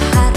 up.